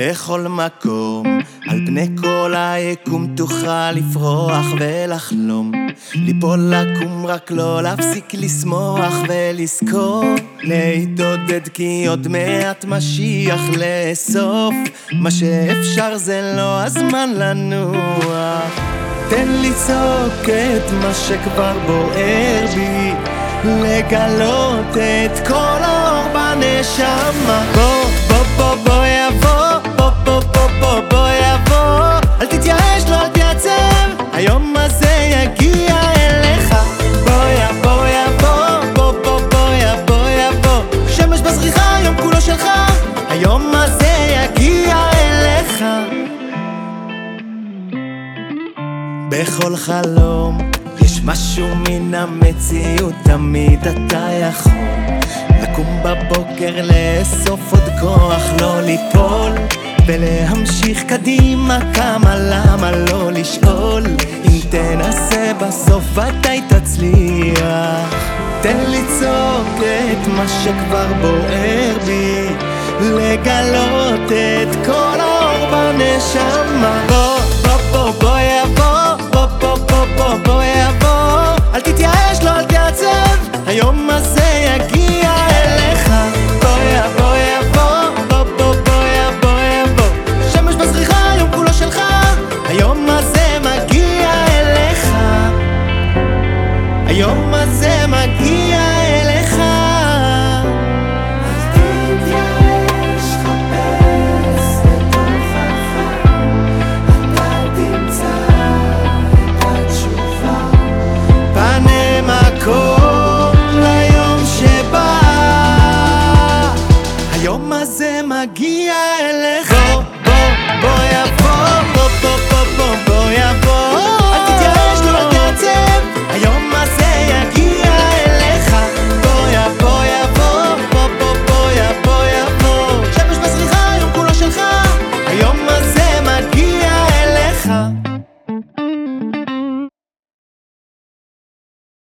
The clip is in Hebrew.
בכל מקום, על פני כל היקום תוכל לפרוח ולחלום. ליפול לקום רק לא להפסיק לשמוח ולזכור. להתעודד כי עוד מעט משיח לאסוף. מה שאפשר זה לא הזמן לנוח. תן לצעוק את מה שכבר בוער בי. לגלות את כל האור בנשמה בוא, בכל חלום יש משהו מן המציאות, תמיד אתה יכול. לקום בבוקר, לאסוף עוד כוח, לא ליפול ולהמשיך קדימה, כמה למה לא לשאול? אם תנסה בסוף ודאי תצליח. תן לצעוק את מה שכבר בוער בי לגלות את כל האור בנשמה היום הזה מגיע אליך. היום הזה מגיע אליך. בוא בוא בוא יבוא. בוא בוא בוא בוא.